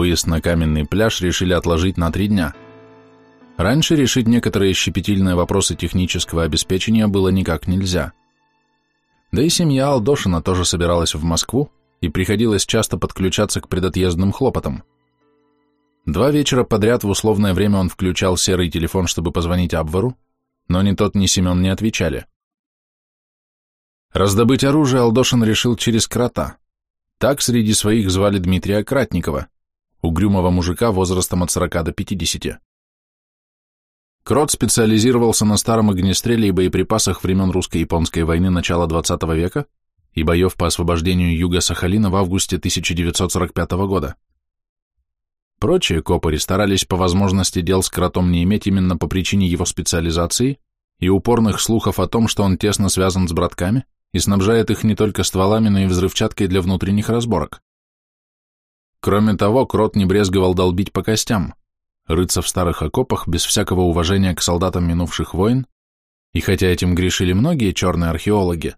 Выезд на каменный пляж решили отложить на три дня. Раньше решить некоторые щепетильные вопросы технического обеспечения было никак нельзя. Да и семья Алдошина тоже собиралась в Москву, и приходилось часто подключаться к предотъездным хлопотам. Два вечера подряд в условное время он включал серый телефон, чтобы позвонить Абвару, но ни тот, ни Семен не отвечали. Раздобыть оружие Алдошин решил через крота. Так среди своих звали Дмитрия Кратникова, угрюмого мужика возрастом от 40 до 50. Крот специализировался на старом огнестреле и боеприпасах времен русско-японской войны начала XX века и боев по освобождению юга Сахалина в августе 1945 года. Прочие копыри старались по возможности дел с кротом не иметь именно по причине его специализации и упорных слухов о том, что он тесно связан с братками и снабжает их не только стволами, но и взрывчаткой для внутренних разборок. Кроме того, крот не брезговал долбить по костям, рыться в старых окопах без всякого уважения к солдатам минувших войн, и хотя этим грешили многие черные археологи,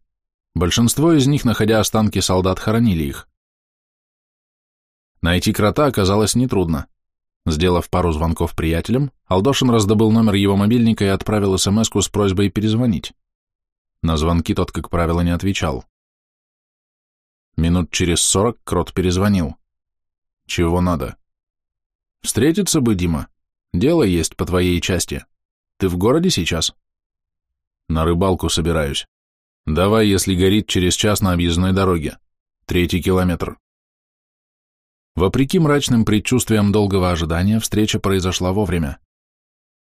большинство из них, находя останки солдат, хоронили их. Найти крота оказалось нетрудно. Сделав пару звонков приятелям, Алдошин раздобыл номер его мобильника и отправил смс с просьбой перезвонить. На звонки тот, как правило, не отвечал. Минут через сорок Крот перезвонил. Чего надо? Встретиться бы, Дима. Дело есть по твоей части. Ты в городе сейчас? На рыбалку собираюсь. Давай, если горит, через час на объездной дороге. Третий километр. Вопреки мрачным предчувствиям долгого ожидания, встреча произошла вовремя.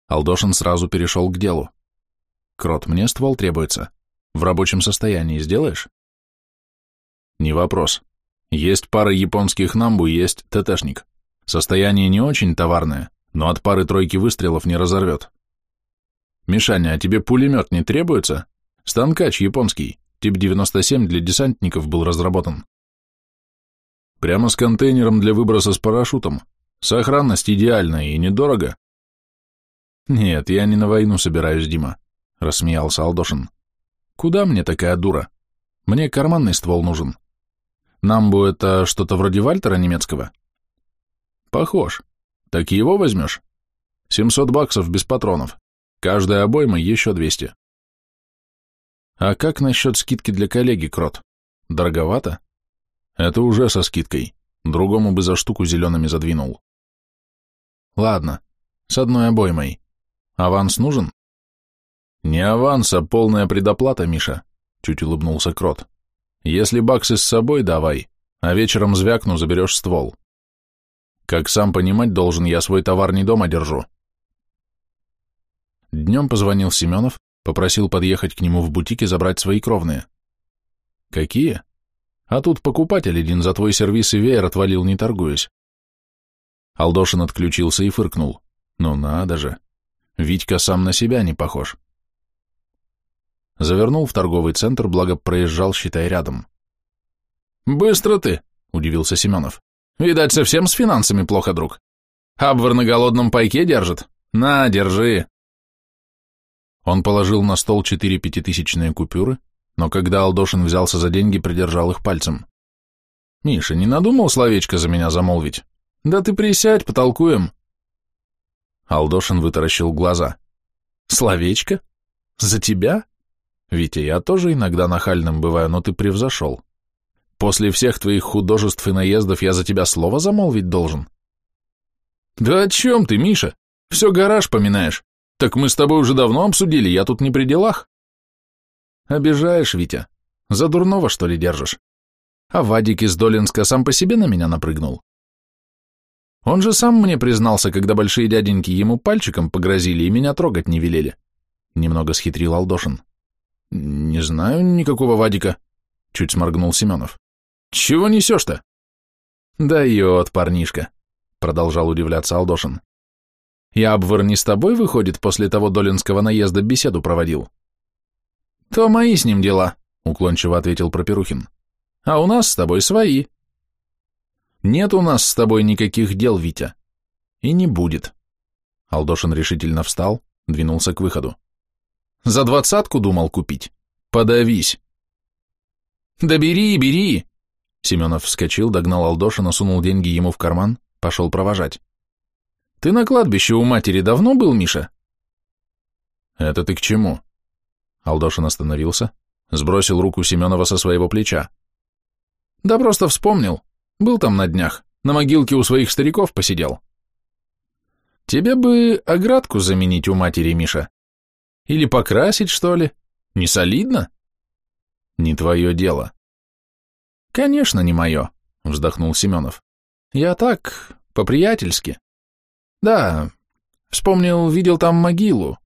Алдошин сразу перешел к делу. «Крот, мне ствол требуется. В рабочем состоянии сделаешь?» «Не вопрос. Есть пара японских намбу, есть ТТшник. Состояние не очень товарное, но от пары-тройки выстрелов не разорвет. Мишаня, а тебе пулемет не требуется? Станкач японский, тип 97 для десантников был разработан. Прямо с контейнером для выброса с парашютом. Сохранность идеальная и недорого. Нет, я не на войну собираюсь, Дима, рассмеялся Алдошин. Куда мне такая дура? Мне карманный ствол нужен. Намбу это что-то вроде Вальтера немецкого? Похож. Так его возьмешь? 700 баксов без патронов. Каждая обойма еще 200. А как насчет скидки для коллеги, Крот? Дороговато? Это уже со скидкой. Другому бы за штуку зелеными задвинул. Ладно, с одной обоймой. Аванс нужен? Не аванс, а полная предоплата, Миша, чуть улыбнулся Крот. Если баксы с собой давай, а вечером звякну, заберешь ствол. Как сам понимать должен, я свой товар не дома держу. Днем позвонил Семенов, попросил подъехать к нему в бутик и забрать свои кровные. Какие? А тут покупатель один за твой сервис и веер отвалил, не торгуясь. Алдошин отключился и фыркнул. Ну надо же. Витька сам на себя не похож. Завернул в торговый центр, благо проезжал, считай, рядом. «Быстро ты!» — удивился Семенов. «Видать, совсем с финансами плохо, друг. Абвар на голодном пайке держит? На, держи!» Он положил на стол четыре пятитысячные купюры, но когда Алдошин взялся за деньги, придержал их пальцем. «Миша, не надумал словечко за меня замолвить? Да ты присядь, потолкуем!» Алдошин вытаращил глаза. «Словечко? За тебя?» Витя, я тоже иногда нахальным бываю, но ты превзошел. После всех твоих художеств и наездов я за тебя слово замолвить должен. Да о чем ты, Миша? Все гараж поминаешь. Так мы с тобой уже давно обсудили, я тут не при делах. Обижаешь, Витя. За дурного, что ли, держишь? А Вадик из Долинска сам по себе на меня напрыгнул. Он же сам мне признался, когда большие дяденьки ему пальчиком погрозили и меня трогать не велели. Немного схитрил Алдошин. «Не знаю никакого Вадика», — чуть сморгнул Семенов. «Чего несешь-то?» «Дает, парнишка», — продолжал удивляться Алдошин. «Я обвор не с тобой, выходит, после того долинского наезда беседу проводил?» «То мои с ним дела», — уклончиво ответил Проперухин. «А у нас с тобой свои». «Нет у нас с тобой никаких дел, Витя. И не будет». Алдошин решительно встал, двинулся к выходу. За двадцатку думал купить? Подавись. Да бери, бери. Семенов вскочил, догнал Алдошина, сунул деньги ему в карман, пошел провожать. Ты на кладбище у матери давно был, Миша? Это ты к чему? Алдошин остановился, сбросил руку Семенова со своего плеча. Да просто вспомнил. Был там на днях, на могилке у своих стариков посидел. Тебе бы оградку заменить у матери, Миша. Или покрасить, что ли? Не солидно? Не твое дело. Конечно, не мое, вздохнул Семенов. Я так, по-приятельски. Да, вспомнил, видел там могилу.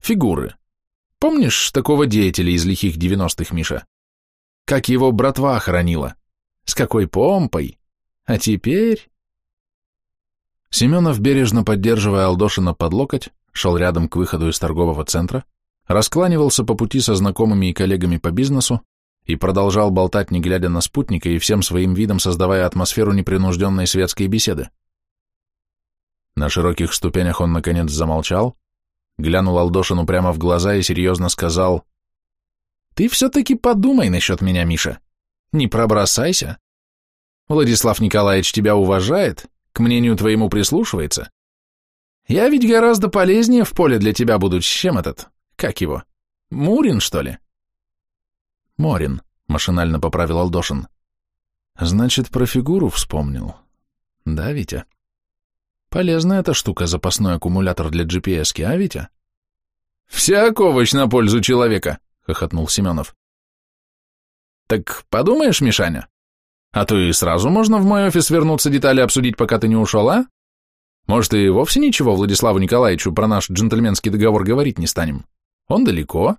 Фигуры. Помнишь такого деятеля из лихих девяностых, Миша? Как его братва хоронила? С какой помпой? А теперь... Семенов, бережно поддерживая Алдошина под локоть, шел рядом к выходу из торгового центра, раскланивался по пути со знакомыми и коллегами по бизнесу и продолжал болтать, не глядя на спутника и всем своим видом создавая атмосферу непринужденной светской беседы. На широких ступенях он, наконец, замолчал, глянул Алдошину прямо в глаза и серьезно сказал, «Ты все-таки подумай насчет меня, Миша. Не пробросайся. Владислав Николаевич тебя уважает, к мнению твоему прислушивается. Я ведь гораздо полезнее в поле для тебя буду, чем этот, как его, Мурин, что ли? Морин, машинально поправил Алдошин. Значит, про фигуру вспомнил. Да, Витя? Полезная эта штука, запасной аккумулятор для GPS-ки, а, Витя? Всяк овощ на пользу человека, хохотнул Семенов. Так подумаешь, Мишаня? А то и сразу можно в мой офис вернуться детали обсудить, пока ты не ушел, а? Может, и вовсе ничего Владиславу Николаевичу про наш джентльменский договор говорить не станем. Он далеко.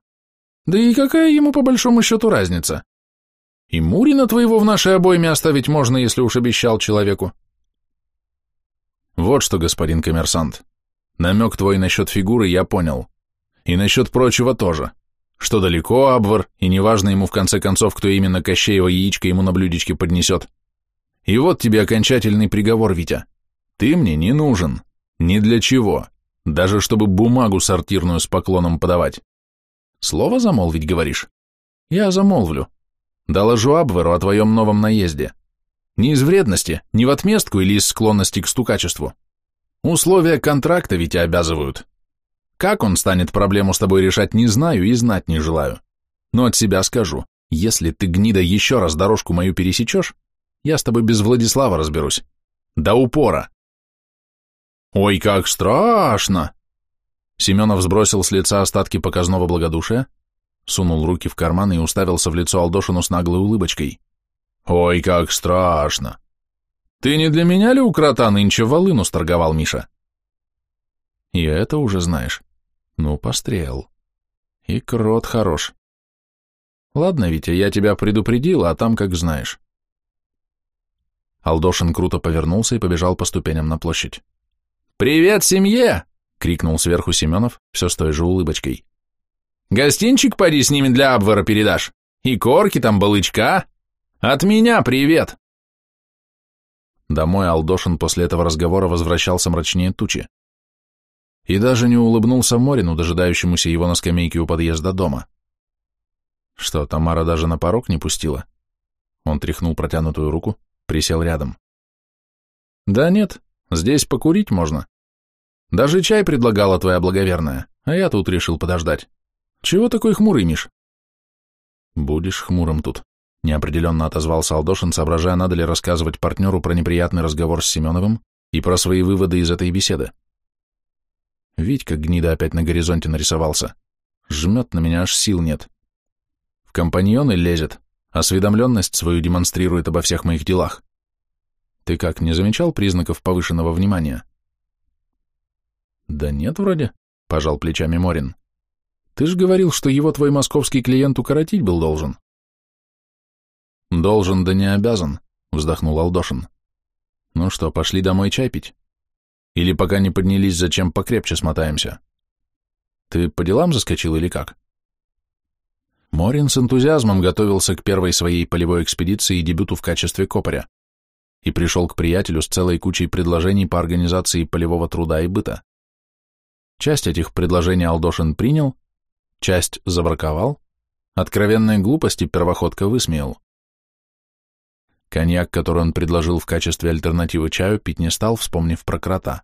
Да и какая ему по большому счету разница? И Мурина твоего в нашей обойме оставить можно, если уж обещал человеку. Вот что, господин коммерсант, намек твой насчет фигуры я понял. И насчет прочего тоже что далеко Абвар, и неважно ему в конце концов, кто именно Кощеева яичко ему на блюдечке поднесет. И вот тебе окончательный приговор, Витя. Ты мне не нужен. Ни для чего. Даже чтобы бумагу сортирную с поклоном подавать. Слово замолвить, говоришь? Я замолвлю. Доложу Абвару о твоем новом наезде. Не из вредности, не в отместку или из склонности к стукачеству. Условия контракта ведь обязывают. Как он станет проблему с тобой решать, не знаю и знать не желаю. Но от себя скажу, если ты, гнида, еще раз дорожку мою пересечешь, я с тобой без Владислава разберусь. До упора. Ой, как страшно! Семенов сбросил с лица остатки показного благодушия, сунул руки в карман и уставился в лицо Алдошину с наглой улыбочкой. Ой, как страшно! Ты не для меня ли у крота нынче волыну сторговал, Миша? И это уже знаешь. Ну, пострел. И крот хорош. Ладно, Витя, я тебя предупредил, а там как знаешь. Алдошин круто повернулся и побежал по ступеням на площадь. «Привет семье!» — крикнул сверху Семенов, все с той же улыбочкой. «Гостинчик поди с ними для обвора передашь? И корки там, балычка? От меня привет!» Домой Алдошин после этого разговора возвращался мрачнее тучи и даже не улыбнулся Морину, дожидающемуся его на скамейке у подъезда дома. Что, Тамара даже на порог не пустила? Он тряхнул протянутую руку, присел рядом. Да нет, здесь покурить можно. Даже чай предлагала твоя благоверная, а я тут решил подождать. Чего такой хмурый, Миш? Будешь хмурым тут, неопределенно отозвался Алдошин, соображая, надо ли рассказывать партнеру про неприятный разговор с Семеновым и про свои выводы из этой беседы. Витька гнида опять на горизонте нарисовался. Жмет на меня, аж сил нет. В компаньоны лезет, осведомленность свою демонстрирует обо всех моих делах. Ты как, не замечал признаков повышенного внимания? Да нет, вроде, пожал плечами Морин. Ты же говорил, что его твой московский клиент укоротить был должен. Должен, да не обязан, вздохнул Алдошин. Ну что, пошли домой чай пить? Или пока не поднялись, зачем покрепче смотаемся? Ты по делам заскочил или как? Морин с энтузиазмом готовился к первой своей полевой экспедиции и дебюту в качестве копаря и пришел к приятелю с целой кучей предложений по организации полевого труда и быта. Часть этих предложений Алдошин принял, часть забраковал, откровенные глупости первоходка высмеял. Коньяк, который он предложил в качестве альтернативы чаю, пить не стал, вспомнив про крота.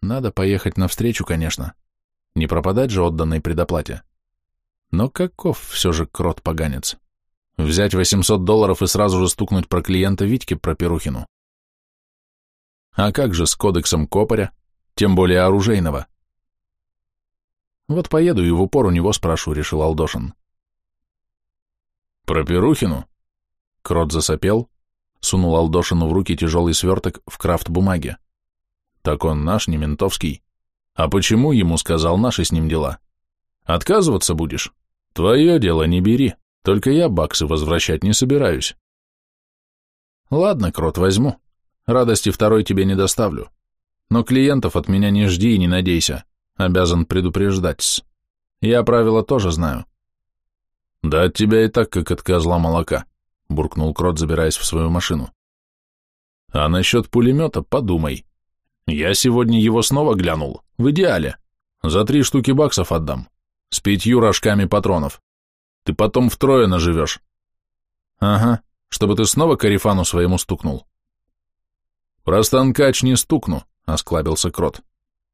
Надо поехать навстречу, конечно. Не пропадать же отданной предоплате. Но каков все же крот-поганец? Взять 800 долларов и сразу же стукнуть про клиента Витьке про Перухину. А как же с кодексом Копаря, тем более оружейного? Вот поеду и в упор у него спрошу, решил Алдошин. Про Перухину? Крот засопел, сунул Алдошину в руки тяжелый сверток в крафт бумаги. Так он наш, не ментовский. А почему ему сказал наши с ним дела? Отказываться будешь? Твое дело не бери, только я баксы возвращать не собираюсь. Ладно, Крот, возьму. Радости второй тебе не доставлю. Но клиентов от меня не жди и не надейся. Обязан предупреждать-с. Я правила тоже знаю. Да от тебя и так, как от козла молока, буркнул Крот, забираясь в свою машину. А насчет пулемета подумай. Я сегодня его снова глянул. В идеале. За три штуки баксов отдам. С пятью рожками патронов. Ты потом втрое наживешь. Ага, чтобы ты снова карифану своему стукнул. «Про станкач не стукну», — осклабился Крот.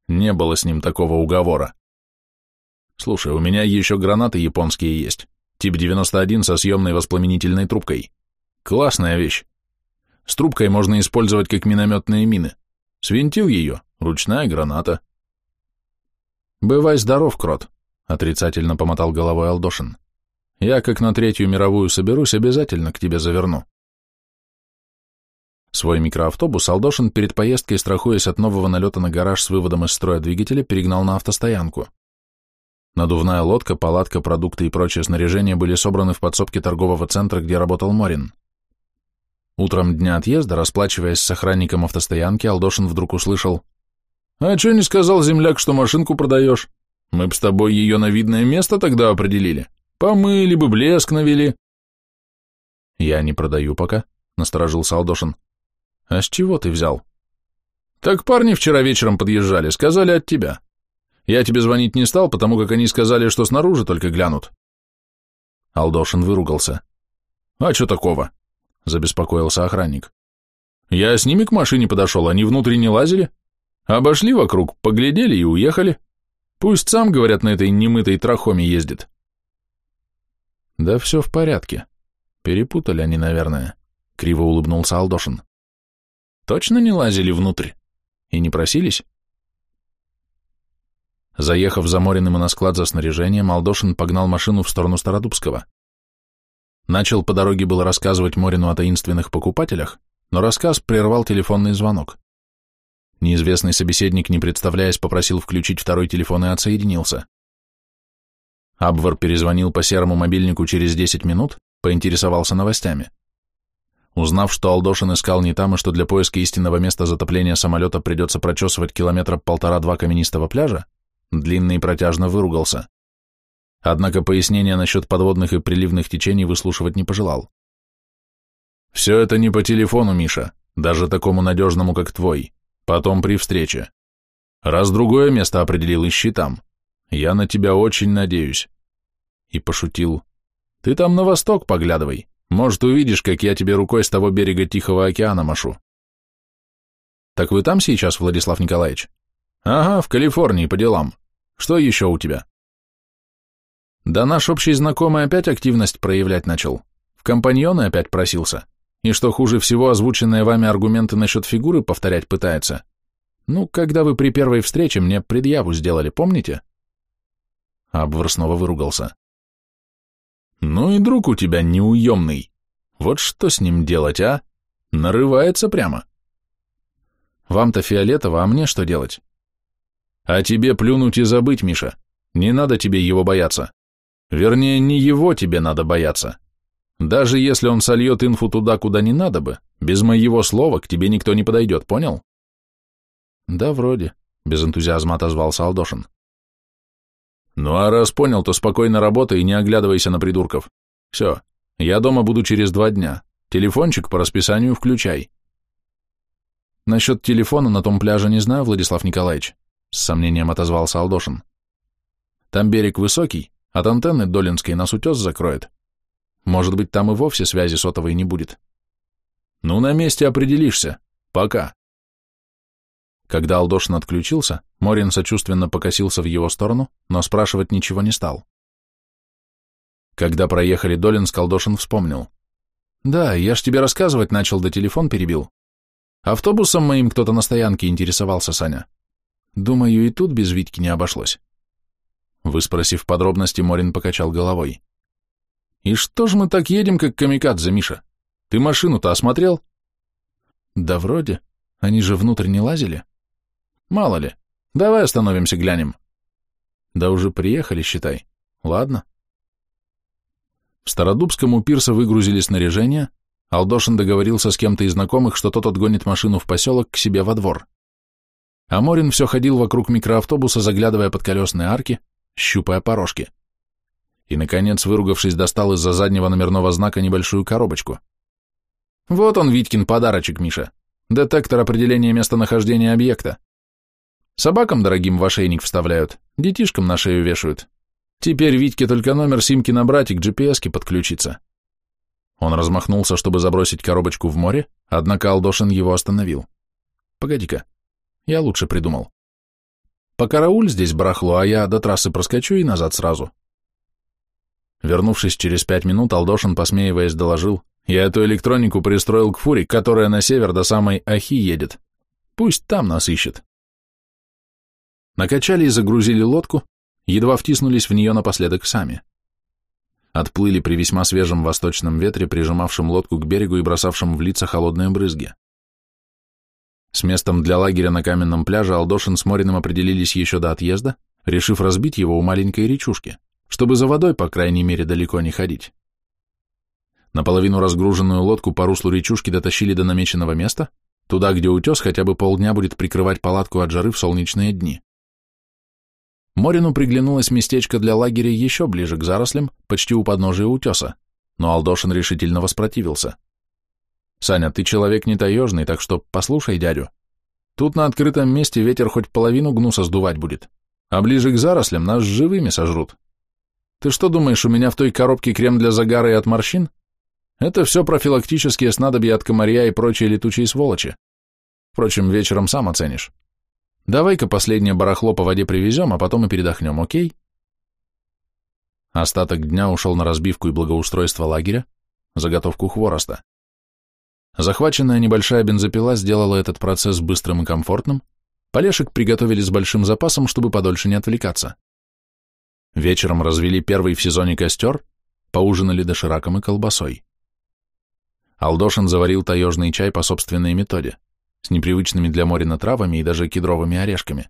Не было с ним такого уговора. «Слушай, у меня еще гранаты японские есть. Тип 91 со съемной воспламенительной трубкой. Классная вещь. С трубкой можно использовать как минометные мины. Свинтил ее, ручная граната». «Бывай здоров, Крот», — отрицательно помотал головой Алдошин. «Я, как на Третью мировую соберусь, обязательно к тебе заверну». Свой микроавтобус Алдошин перед поездкой, страхуясь от нового налета на гараж с выводом из строя двигателя, перегнал на автостоянку. Надувная лодка, палатка, продукты и прочее снаряжение были собраны в подсобке торгового центра, где работал Морин. Утром дня отъезда, расплачиваясь с охранником автостоянки, Алдошин вдруг услышал «А что не сказал земляк, что машинку продаешь? Мы б с тобой ее на видное место тогда определили. Помыли бы, блеск навели». «Я не продаю пока», — насторожился Алдошин. «А с чего ты взял?» «Так парни вчера вечером подъезжали, сказали от тебя. Я тебе звонить не стал, потому как они сказали, что снаружи только глянут». Алдошин выругался. «А что такого?» — забеспокоился охранник. «Я с ними к машине подошел, они внутрь не лазили. Обошли вокруг, поглядели и уехали. Пусть сам, говорят, на этой немытой трахоме ездит». «Да все в порядке. Перепутали они, наверное», — криво улыбнулся Алдошин. Точно не лазили внутрь? И не просились? Заехав за Мориным на склад за снаряжением, Алдошин погнал машину в сторону Стародубского. Начал по дороге было рассказывать Морину о таинственных покупателях, но рассказ прервал телефонный звонок. Неизвестный собеседник, не представляясь, попросил включить второй телефон и отсоединился. Абвар перезвонил по серому мобильнику через 10 минут, поинтересовался новостями. Узнав, что Алдошин искал не там и что для поиска истинного места затопления самолета придется прочесывать километра полтора-два каменистого пляжа, длинный протяжно выругался. Однако пояснения насчет подводных и приливных течений выслушивать не пожелал. «Все это не по телефону, Миша, даже такому надежному, как твой. Потом при встрече. Раз другое место определил, ищи там. Я на тебя очень надеюсь». И пошутил. «Ты там на восток поглядывай. Может, увидишь, как я тебе рукой с того берега Тихого океана машу. Так вы там сейчас, Владислав Николаевич? Ага, в Калифорнии по делам. Что еще у тебя? Да наш общий знакомый опять активность проявлять начал. В компаньоны опять просился. И что хуже всего, озвученные вами аргументы насчет фигуры повторять пытается. Ну, когда вы при первой встрече мне предъяву сделали, помните? Абвар снова выругался. Ну и друг у тебя неуемный. Вот что с ним делать, а? Нарывается прямо. Вам-то фиолетово, а мне что делать? А тебе плюнуть и забыть, Миша. Не надо тебе его бояться. Вернее, не его тебе надо бояться. Даже если он сольет инфу туда, куда не надо бы, без моего слова к тебе никто не подойдет, понял? Да, вроде, без энтузиазма отозвался Алдошин. Ну а раз понял, то спокойно работай и не оглядывайся на придурков. Все, я дома буду через два дня. Телефончик по расписанию включай. Насчет телефона на том пляже не знаю, Владислав Николаевич, с сомнением отозвался Алдошин. Там берег высокий, от антенны Долинской нас утес закроет. Может быть, там и вовсе связи сотовой не будет. Ну, на месте определишься. Пока. Когда Алдошин отключился, Морин сочувственно покосился в его сторону, но спрашивать ничего не стал. Когда проехали Долинск, Алдошин вспомнил. «Да, я ж тебе рассказывать начал, да телефон перебил. Автобусом моим кто-то на стоянке интересовался, Саня. Думаю, и тут без Витьки не обошлось». Выспросив подробности, Морин покачал головой. «И что ж мы так едем, как камикадзе, Миша? Ты машину-то осмотрел?» «Да вроде. Они же внутрь не лазили?» «Мало ли. Давай остановимся, глянем». «Да уже приехали, считай. Ладно». В Стародубском у пирса выгрузили снаряжение, Алдошин договорился с кем-то из знакомых, что тот отгонит машину в поселок к себе во двор. А Морин все ходил вокруг микроавтобуса, заглядывая под колесные арки, щупая порожки. И, наконец, выругавшись, достал из-за заднего номерного знака небольшую коробочку. «Вот он, Витькин, подарочек, Миша. Детектор определения местонахождения объекта. Собакам дорогим в ошейник вставляют, детишкам на шею вешают. Теперь Витьке только номер симки набрать и к GPS-ке подключиться». Он размахнулся, чтобы забросить коробочку в море, однако Алдошин его остановил. «Погоди-ка, я лучше придумал. Покарауль здесь барахло, а я до трассы проскочу и назад сразу. Вернувшись через пять минут, Алдошин, посмеиваясь, доложил, я эту электронику пристроил к фуре, которая на север до самой Ахи едет. Пусть там нас ищет. Накачали и загрузили лодку, едва втиснулись в нее напоследок сами. Отплыли при весьма свежем восточном ветре, прижимавшем лодку к берегу и бросавшем в лица холодные брызги. С местом для лагеря на каменном пляже Алдошин с Мориным определились еще до отъезда, решив разбить его у маленькой речушки, чтобы за водой, по крайней мере, далеко не ходить. Наполовину разгруженную лодку по руслу речушки дотащили до намеченного места, туда, где утес хотя бы полдня будет прикрывать палатку от жары в солнечные дни. Морину приглянулось местечко для лагеря еще ближе к зарослям, почти у подножия утеса, но Алдошин решительно воспротивился. Саня, ты человек не таежный, так что послушай дядю. Тут на открытом месте ветер хоть половину гнуса сдувать будет, а ближе к зарослям нас живыми сожрут. Ты что думаешь, у меня в той коробке крем для загара и от морщин? Это все профилактические снадобья от комарья и прочие летучие сволочи. Впрочем, вечером сам оценишь. Давай-ка последнее барахло по воде привезем, а потом и передохнем, окей? Остаток дня ушел на разбивку и благоустройство лагеря, заготовку хвороста. Захваченная небольшая бензопила сделала этот процесс быстрым и комфортным, полешек приготовили с большим запасом, чтобы подольше не отвлекаться. Вечером развели первый в сезоне костер, поужинали дошираком и колбасой. Алдошин заварил таежный чай по собственной методе, с непривычными для Морина травами и даже кедровыми орешками.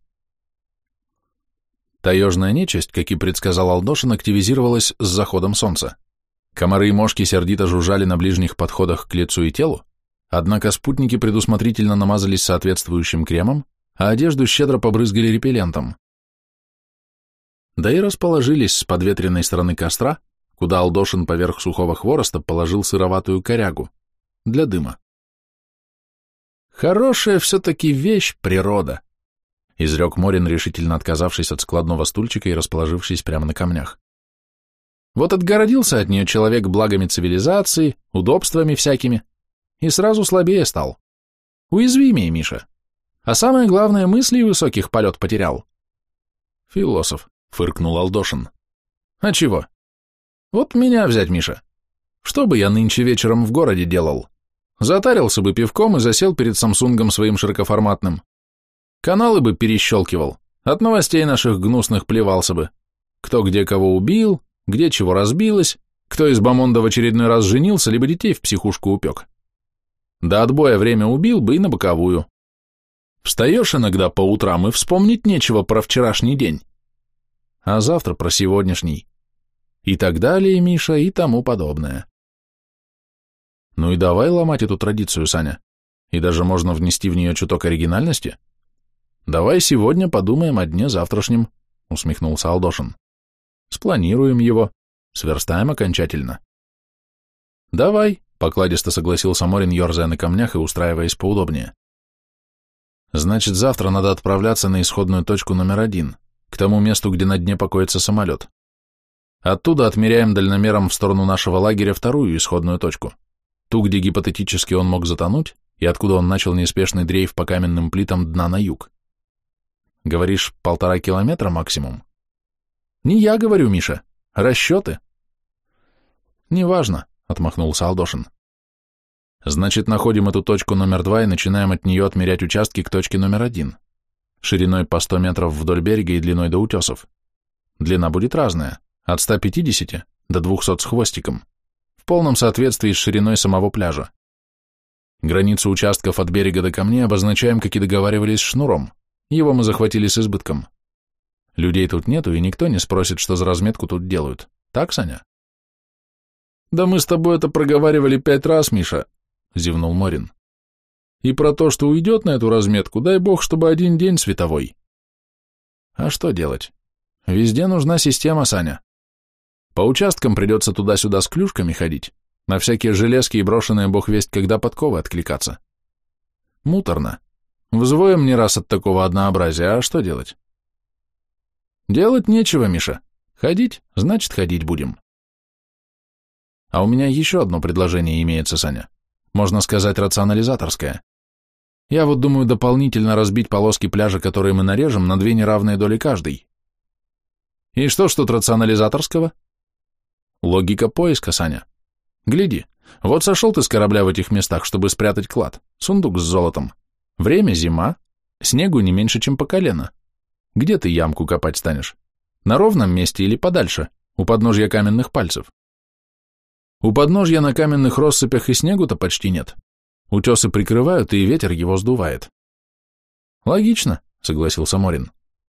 Таежная нечисть, как и предсказал Алдошин, активизировалась с заходом солнца. Комары и мошки сердито жужжали на ближних подходах к лицу и телу, Однако спутники предусмотрительно намазались соответствующим кремом, а одежду щедро побрызгали репеллентом. Да и расположились с подветренной стороны костра, куда Алдошин поверх сухого хвороста положил сыроватую корягу для дыма. «Хорошая все-таки вещь природа», — изрек Морин, решительно отказавшись от складного стульчика и расположившись прямо на камнях. «Вот отгородился от нее человек благами цивилизации, удобствами всякими, и сразу слабее стал. Уязвимее, Миша. А самое главное, мыслей высоких полет потерял. Философ, фыркнул Алдошин. А чего? Вот меня взять, Миша. Что бы я нынче вечером в городе делал? Затарился бы пивком и засел перед Самсунгом своим широкоформатным. Каналы бы перещелкивал, от новостей наших гнусных плевался бы. Кто где кого убил, где чего разбилось, кто из Бамонда в очередной раз женился, либо детей в психушку упек. До отбоя время убил бы и на боковую. Встаешь иногда по утрам и вспомнить нечего про вчерашний день. А завтра про сегодняшний. И так далее, Миша, и тому подобное. Ну и давай ломать эту традицию, Саня. И даже можно внести в нее чуток оригинальности. Давай сегодня подумаем о дне завтрашнем, усмехнулся Алдошин. Спланируем его, сверстаем окончательно. Давай, Покладисто согласился Морин, ерзая на камнях и устраиваясь поудобнее. Значит, завтра надо отправляться на исходную точку номер один, к тому месту, где на дне покоится самолет. Оттуда отмеряем дальномером в сторону нашего лагеря вторую исходную точку. Ту, где гипотетически он мог затонуть, и откуда он начал неспешный дрейф по каменным плитам дна на юг. Говоришь, полтора километра максимум? Не я говорю, Миша. Расчеты. Неважно, отмахнулся Алдошин. Значит, находим эту точку номер два и начинаем от нее отмерять участки к точке номер один. Шириной по 100 метров вдоль берега и длиной до утесов. Длина будет разная, от 150 до 200 с хвостиком, в полном соответствии с шириной самого пляжа. Границу участков от берега до камней обозначаем, как и договаривались, шнуром. Его мы захватили с избытком. Людей тут нету, и никто не спросит, что за разметку тут делают. Так, Саня? Да мы с тобой это проговаривали пять раз, Миша, зевнул Морин. И про то, что уйдет на эту разметку, дай бог, чтобы один день световой. А что делать? Везде нужна система, Саня. По участкам придется туда-сюда с клюшками ходить, на всякие железки и брошенные бог весть, когда подковы откликаться. Муторно. Взвоем не раз от такого однообразия, а что делать? Делать нечего, Миша. Ходить, значит, ходить будем. А у меня еще одно предложение имеется, Саня. Можно сказать, рационализаторское. Я вот думаю дополнительно разбить полоски пляжа, которые мы нарежем, на две неравные доли каждой. И что ж тут рационализаторского? Логика поиска, Саня. Гляди, вот сошел ты с корабля в этих местах, чтобы спрятать клад, сундук с золотом. Время зима, снегу не меньше, чем по колено. Где ты ямку копать станешь? На ровном месте или подальше, у подножья каменных пальцев? У подножья на каменных россыпях и снегу-то почти нет. Утесы прикрывают, и ветер его сдувает. Логично, согласился Морин.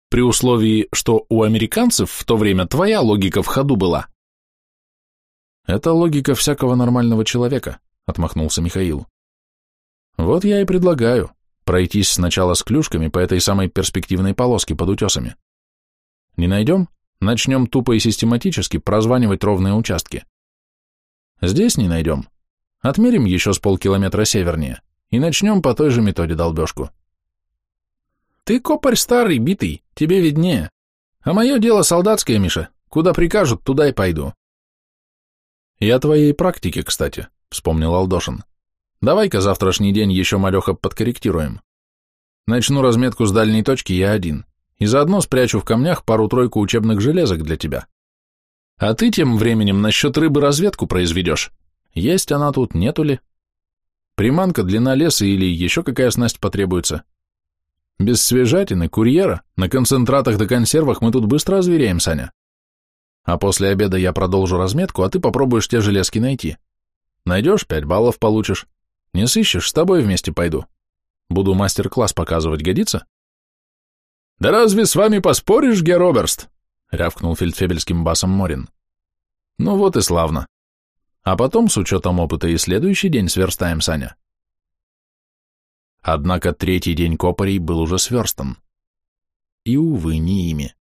При условии, что у американцев в то время твоя логика в ходу была. Это логика всякого нормального человека, отмахнулся Михаил. Вот я и предлагаю пройтись сначала с клюшками по этой самой перспективной полоске под утесами. Не найдем? Начнем тупо и систематически прозванивать ровные участки. Здесь не найдем. Отмерим еще с полкилометра севернее и начнем по той же методе долбежку. Ты копарь старый, битый, тебе виднее. А мое дело солдатское, Миша. Куда прикажут, туда и пойду. «И о твоей практике, кстати», — вспомнил Алдошин. «Давай-ка завтрашний день еще малеха подкорректируем. Начну разметку с дальней точки я один, и заодно спрячу в камнях пару-тройку учебных железок для тебя. А ты тем временем насчет рыбы разведку произведешь. Есть она тут, нету ли? Приманка, длина леса или еще какая снасть потребуется. Без свежатины, курьера, на концентратах да консервах мы тут быстро озвереем, Саня. А после обеда я продолжу разметку, а ты попробуешь те железки найти. Найдешь, пять баллов получишь. Не сыщешь, с тобой вместе пойду. Буду мастер-класс показывать, годится? Да разве с вами поспоришь, Героберст? Рявкнул фельдфебельским басом Морин. Ну вот и славно. А потом, с учетом опыта, и следующий день сверстаем, Саня. Однако третий день копарей был уже сверстан. И, увы, не ими.